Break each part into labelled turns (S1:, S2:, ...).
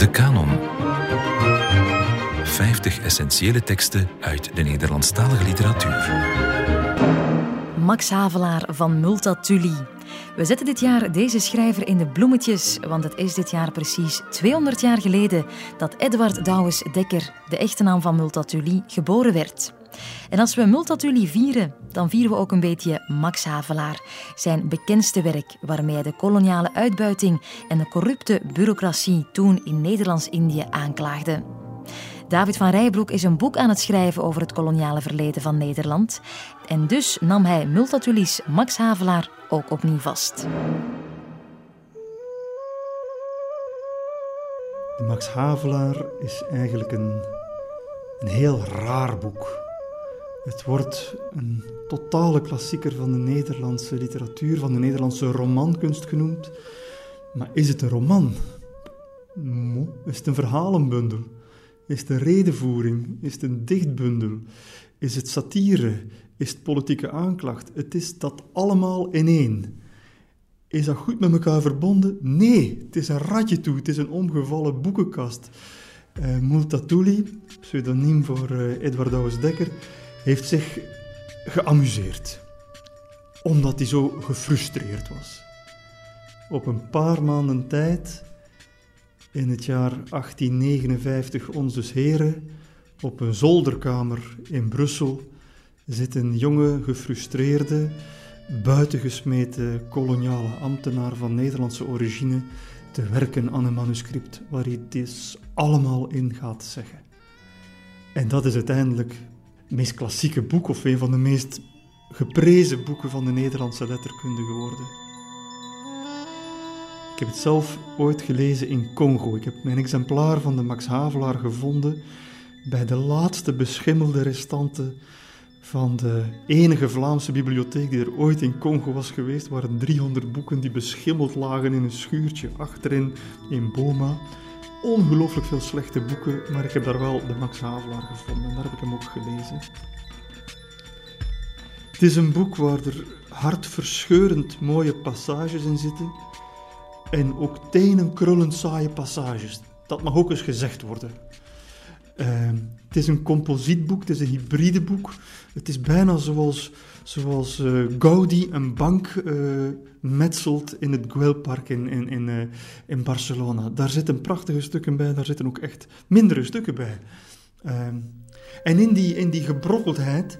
S1: De Canon. 50 essentiële teksten uit de Nederlandstalige literatuur.
S2: Max Havelaar van Multatuli. We zetten dit jaar deze schrijver in de bloemetjes, want het is dit jaar precies 200 jaar geleden dat Edward Douwes Dekker, de echte naam van Multatuli, geboren werd. En als we Multatuli vieren, dan vieren we ook een beetje Max Havelaar, zijn bekendste werk waarmee hij de koloniale uitbuiting en de corrupte bureaucratie toen in Nederlands-Indië aanklaagde. David van Rijbroek is een boek aan het schrijven over het koloniale verleden van Nederland. En dus nam hij Multatuli's Max Havelaar ook opnieuw vast.
S3: De Max Havelaar is eigenlijk een, een heel raar boek. Het wordt een totale klassieker van de Nederlandse literatuur, van de Nederlandse romankunst genoemd. Maar is het een roman? Is het een verhalenbundel? Is het een redenvoering? Is het een dichtbundel? Is het satire? Is het politieke aanklacht? Het is dat allemaal in één. Is dat goed met elkaar verbonden? Nee, het is een ratje toe. Het is een omgevallen boekenkast. Uh, Multatuli, pseudoniem voor uh, Edward Dekker, heeft zich geamuseerd. Omdat hij zo gefrustreerd was. Op een paar maanden tijd, in het jaar 1859 onze heren, op een zolderkamer in Brussel, zit een jonge, gefrustreerde, buitengesmeten koloniale ambtenaar van Nederlandse origine te werken aan een manuscript waar hij dit allemaal in gaat zeggen. En dat is uiteindelijk meest klassieke boek of een van de meest geprezen boeken van de Nederlandse letterkunde geworden. Ik heb het zelf ooit gelezen in Congo. Ik heb mijn exemplaar van de Max Havelaar gevonden bij de laatste beschimmelde restanten van de enige Vlaamse bibliotheek die er ooit in Congo was geweest. Waren 300 boeken die beschimmeld lagen in een schuurtje achterin in Boma ongelooflijk veel slechte boeken, maar ik heb daar wel de Max Havelaar gevonden en daar heb ik hem ook gelezen. Het is een boek waar er hartverscheurend mooie passages in zitten en ook tenenkrullend saaie passages. Dat mag ook eens gezegd worden. Uh, het is een composietboek, het is een hybride boek. Het is bijna zoals, zoals uh, Gaudi een bank uh, metselt in het Güellpark in, in, in, uh, in Barcelona. Daar zitten prachtige stukken bij, daar zitten ook echt mindere stukken bij. Ehm, en in die, in die gebrokkeldheid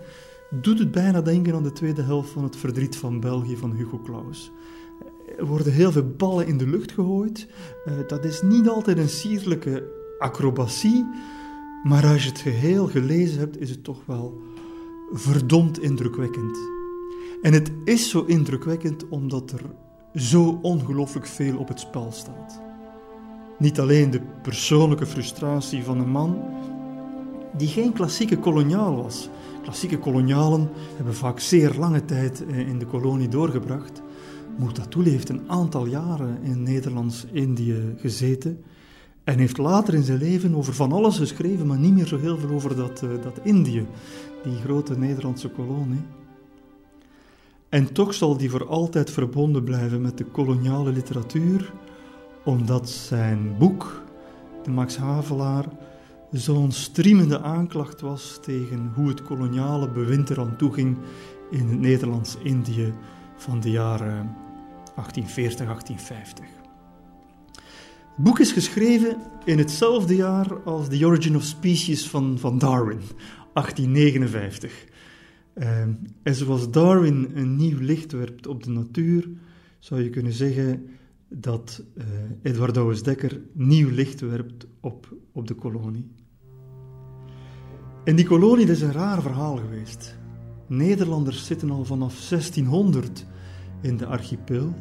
S3: doet het bijna denken aan de tweede helft van het verdriet van België van Hugo Claus. Er worden heel veel ballen in de lucht gegooid. dat is niet altijd een sierlijke acrobatie. Maar als je het geheel gelezen hebt, is het toch wel verdomd indrukwekkend. En het is zo indrukwekkend omdat er zo ongelooflijk veel op het spel staat. Niet alleen de persoonlijke frustratie van een man die geen klassieke koloniaal was. Klassieke kolonialen hebben vaak zeer lange tijd eh, in de kolonie doorgebracht. Mutatuli heeft een aantal jaren in Nederlands-Indië gezeten. En heeft later in zijn leven over van alles geschreven, maar niet meer zo heel veel over dat, uh, dat Indië, die grote Nederlandse kolonie. En toch zal die voor altijd verbonden blijven met de koloniale literatuur, omdat zijn boek, de Max Havelaar, zo'n striemende aanklacht was tegen hoe het koloniale bewind eraan toeging in het Nederlands-Indië van de jaren 1840, 1850. Boek is geschreven in hetzelfde jaar als The Origin of Species van, van Darwin, 1859. Uh, en zoals Darwin een nieuw licht werpt op de natuur, zou je kunnen zeggen dat uh, Edward Douwes Dekker nieuw licht werpt op, op de kolonie. En die kolonie is een raar verhaal geweest. Nederlanders zitten al vanaf 1600 in de archipel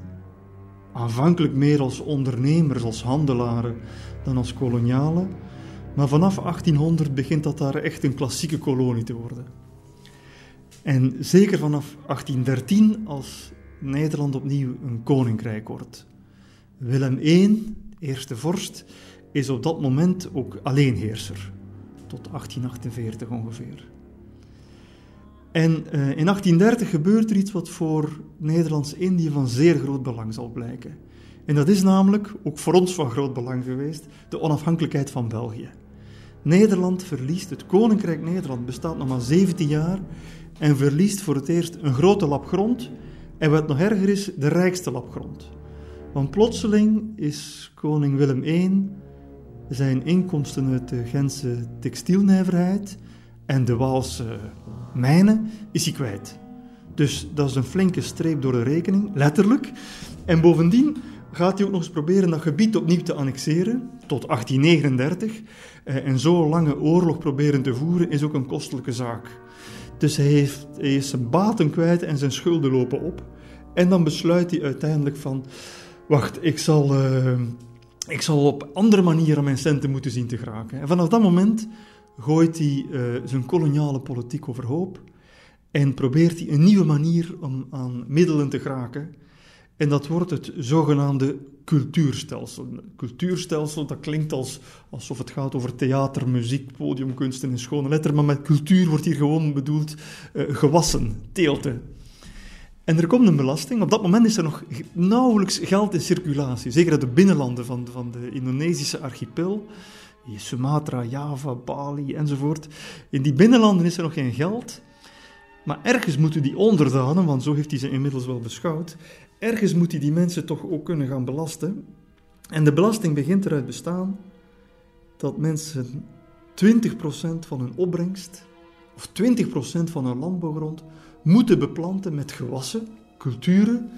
S3: aanvankelijk meer als ondernemers, als handelaren, dan als kolonialen. Maar vanaf 1800 begint dat daar echt een klassieke kolonie te worden. En zeker vanaf 1813, als Nederland opnieuw een koninkrijk wordt. Willem I, eerste vorst, is op dat moment ook alleenheerser. Tot 1848 ongeveer. En uh, in 1830 gebeurt er iets wat voor Nederlands-Indië van zeer groot belang zal blijken. En dat is namelijk, ook voor ons van groot belang geweest, de onafhankelijkheid van België. Nederland verliest, het Koninkrijk Nederland bestaat nog maar 17 jaar en verliest voor het eerst een grote lap grond en wat nog erger is, de rijkste lap grond. Want plotseling is koning Willem I zijn inkomsten uit de Gentse textielnijverheid en de Waalse mijnen is hij kwijt. Dus dat is een flinke streep door de rekening, letterlijk. En bovendien gaat hij ook nog eens proberen dat gebied opnieuw te annexeren, tot 1839. Eh, en zo'n lange oorlog proberen te voeren is ook een kostelijke zaak. Dus hij, heeft, hij is zijn baten kwijt en zijn schulden lopen op. En dan besluit hij uiteindelijk van, wacht, ik zal, uh, ik zal op andere manieren mijn centen moeten zien te geraken. En vanaf dat moment gooit hij uh, zijn koloniale politiek overhoop en probeert hij een nieuwe manier om aan middelen te geraken. En dat wordt het zogenaamde cultuurstelsel. Cultuurstelsel, dat klinkt als, alsof het gaat over theater, muziek, podiumkunsten en schone letteren, maar met cultuur wordt hier gewoon bedoeld uh, gewassen, teelten. En er komt een belasting. Op dat moment is er nog nauwelijks geld in circulatie. Zeker uit de binnenlanden van, van de Indonesische archipel. Sumatra, Java, Bali enzovoort. In die binnenlanden is er nog geen geld. Maar ergens moeten die onderdanen, want zo heeft hij ze inmiddels wel beschouwd, ergens moet hij die mensen toch ook kunnen gaan belasten. En de belasting begint eruit bestaan dat mensen 20% van hun opbrengst, of 20% van hun landbouwgrond, moeten beplanten met gewassen, culturen,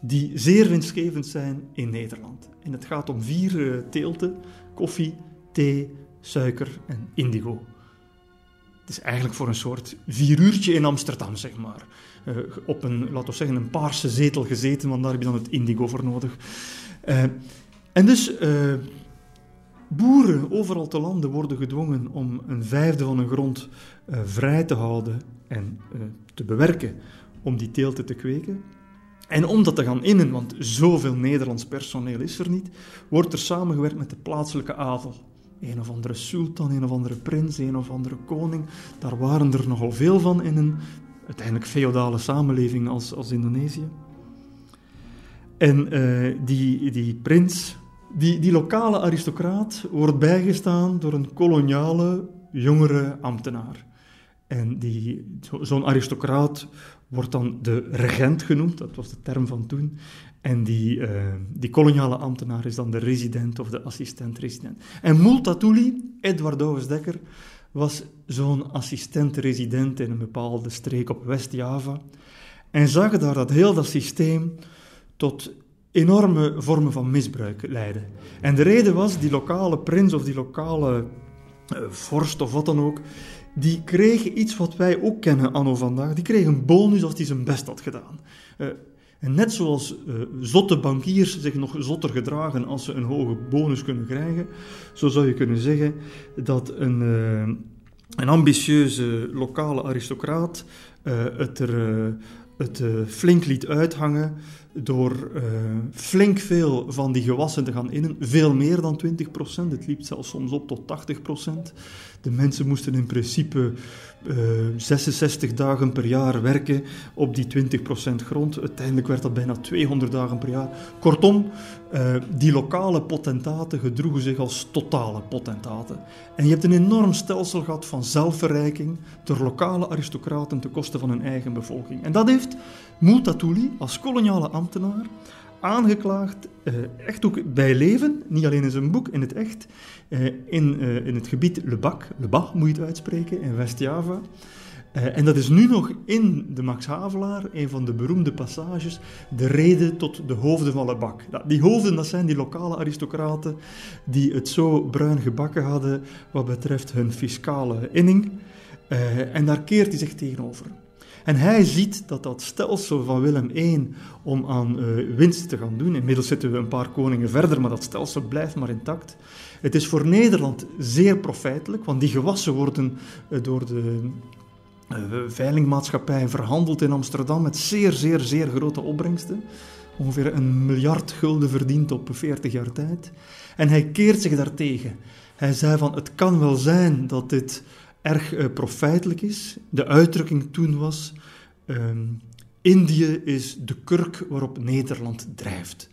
S3: die zeer winstgevend zijn in Nederland. En het gaat om vier uh, teelten: koffie, thee, suiker en indigo. Het is eigenlijk voor een soort vier uurtje in Amsterdam, zeg maar. Uh, op een, laten we zeggen, een paarse zetel gezeten, want daar heb je dan het indigo voor nodig. Uh, en dus, uh, boeren overal te landen worden gedwongen om een vijfde van hun grond vrij te houden en te bewerken om die teelten te kweken. En om dat te gaan innen, want zoveel Nederlands personeel is er niet, wordt er samengewerkt met de plaatselijke adel. Een of andere sultan, een of andere prins, een of andere koning. Daar waren er nogal veel van in een uiteindelijk feodale samenleving als, als Indonesië. En uh, die, die prins, die, die lokale aristocraat, wordt bijgestaan door een koloniale jongere ambtenaar. En die, zo'n aristocraat wordt dan de regent genoemd, dat was de term van toen. En die, uh, die koloniale ambtenaar is dan de resident of de assistent-resident. En Multatuli, Edward Douwes Dekker, was zo'n assistent-resident in een bepaalde streek op West-Java. En zag daar dat heel dat systeem tot enorme vormen van misbruik leidde. En de reden was, die lokale prins of die lokale uh, vorst of wat dan ook, die kreeg iets wat wij ook kennen anno vandaag. Die kreeg een bonus als hij zijn best had gedaan. Uh, en net zoals uh, zotte bankiers zich nog zotter gedragen als ze een hoge bonus kunnen krijgen, zo zou je kunnen zeggen dat een, uh, een ambitieuze lokale aristocraat uh, het er het flink liet uithangen door flink veel van die gewassen te gaan innen, veel meer dan 20%, het liep zelfs soms op tot 80%. De mensen moesten in principe eh, 66 dagen per jaar werken op die 20% grond. Uiteindelijk werd dat bijna 200 dagen per jaar. Kortom, uh, die lokale potentaten gedroegen zich als totale potentaten. En je hebt een enorm stelsel gehad van zelfverrijking door lokale aristocraten ten koste van hun eigen bevolking. En dat heeft Multatuli als koloniale ambtenaar aangeklaagd, uh, echt ook bij leven, niet alleen in zijn boek, in het echt, uh, in, uh, in het gebied Lebak, Lebak moet je het uitspreken, in West-Java. en dat is nu nog in de Max Havelaar, een van de beroemde passages, de reden tot de hoofden van Lebak. die hoofden, dat zijn die lokale aristocraten die het zo bruin gebakken hadden wat betreft hun fiscale inning. en daar keert hij zich tegenover. En hij ziet dat dat stelsel van Willem I om aan uh, winst te gaan doen, inmiddels zitten we een paar koningen verder, maar dat stelsel blijft maar intact. Het is voor Nederland zeer profijtelijk, want die gewassen worden uh, door de uh, verhandeld in Amsterdam met zeer, zeer, zeer grote opbrengsten. Ongeveer een miljard gulden verdiend op 40 jaar tijd. En hij keert zich daartegen. Hij zei van, het kan wel zijn dat dit erg uh, profijtelijk is. De uitdrukking toen was: um, Indië is de kurk waarop Nederland drijft.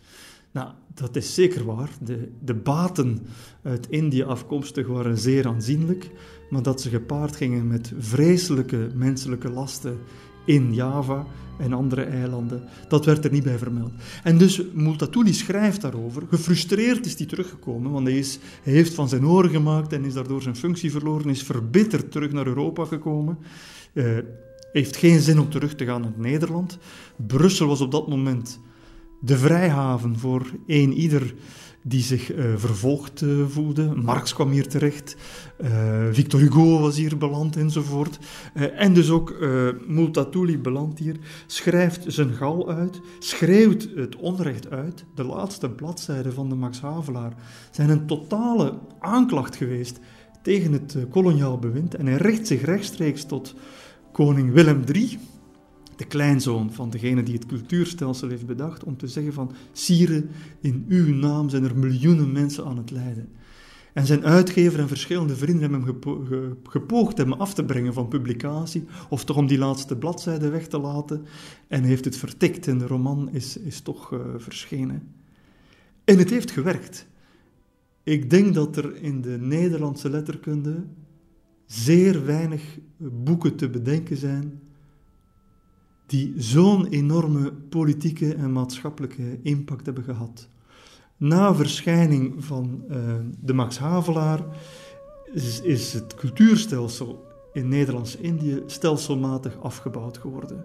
S3: Nou, dat is zeker waar. De, de baten uit India afkomstig waren zeer aanzienlijk, maar dat ze gepaard gingen met vreselijke menselijke lasten in Java en andere eilanden, dat werd er niet bij vermeld. En dus Multatuli schrijft daarover. Gefrustreerd is hij teruggekomen, want hij, is, heeft van zijn oren gemaakt en is daardoor zijn functie verloren, is verbitterd terug naar Europa gekomen. Uh, heeft geen zin om terug te gaan naar Nederland. Brussel was op dat moment de vrijhaven voor een ieder die zich uh, vervolgd uh, voelde. Marx kwam hier terecht, uh, Victor Hugo was hier beland enzovoort. en dus ook Multatuli belandt hier, schrijft zijn gal uit, schreeuwt het onrecht uit. De laatste bladzijden van de Max Havelaar zijn een totale aanklacht geweest tegen het koloniaal bewind en hij richt zich rechtstreeks tot koning Willem III, de kleinzoon van degene die het cultuurstelsel heeft bedacht, om te zeggen van, Sire, in uw naam zijn er miljoenen mensen aan het lijden. En zijn uitgever en verschillende vrienden hebben hem gepoogd hem af te brengen van publicatie, of toch om die laatste bladzijde weg te laten, en heeft het vertikt en de roman is, is toch uh, verschenen. En het heeft gewerkt. Ik denk dat er in de Nederlandse letterkunde zeer weinig boeken te bedenken zijn die zo'n enorme politieke en maatschappelijke impact hebben gehad. Na verschijning van uh, de Max Havelaar is, het cultuurstelsel in Nederlands-Indië stelselmatig afgebouwd geworden.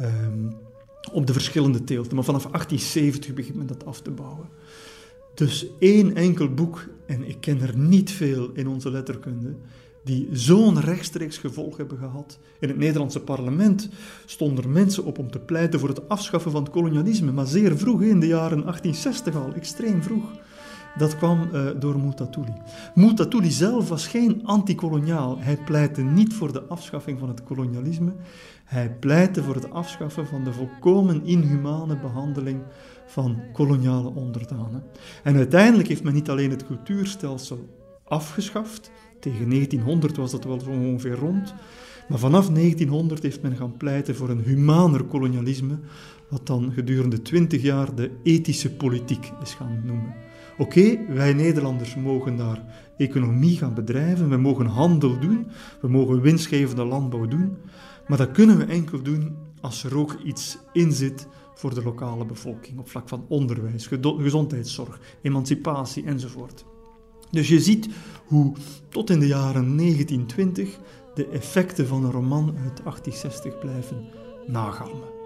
S3: Um, op de verschillende teelten. Maar vanaf 1870 begint men dat af te bouwen. Dus één enkel boek, en ik ken er niet veel in onze letterkunde, die zo'n rechtstreeks gevolg hebben gehad. In het Nederlandse parlement stonden mensen op om te pleiten voor het afschaffen van het kolonialisme, maar zeer vroeg, in de jaren 1860 al, extreem vroeg. Dat kwam uh, door Multatuli. Multatuli zelf was geen antikoloniaal. Hij pleitte niet voor de afschaffing van het kolonialisme. Hij pleitte voor het afschaffen van de volkomen inhumane behandeling van koloniale onderdanen. En uiteindelijk heeft men niet alleen het cultuurstelsel afgeschaft, tegen 1900 was dat wel zo ongeveer rond. Maar vanaf 1900 heeft men gaan pleiten voor een humaner kolonialisme, wat dan gedurende 20 jaar de ethische politiek is gaan noemen. Oké, wij Nederlanders mogen daar economie gaan bedrijven, we mogen handel doen, we mogen winstgevende landbouw doen, maar dat kunnen we enkel doen als er ook iets in zit voor de lokale bevolking op vlak van onderwijs, gezondheidszorg, emancipatie enzovoort. Dus je ziet hoe tot in de jaren 1920 de effecten van een roman uit 1860 blijven nagalmen.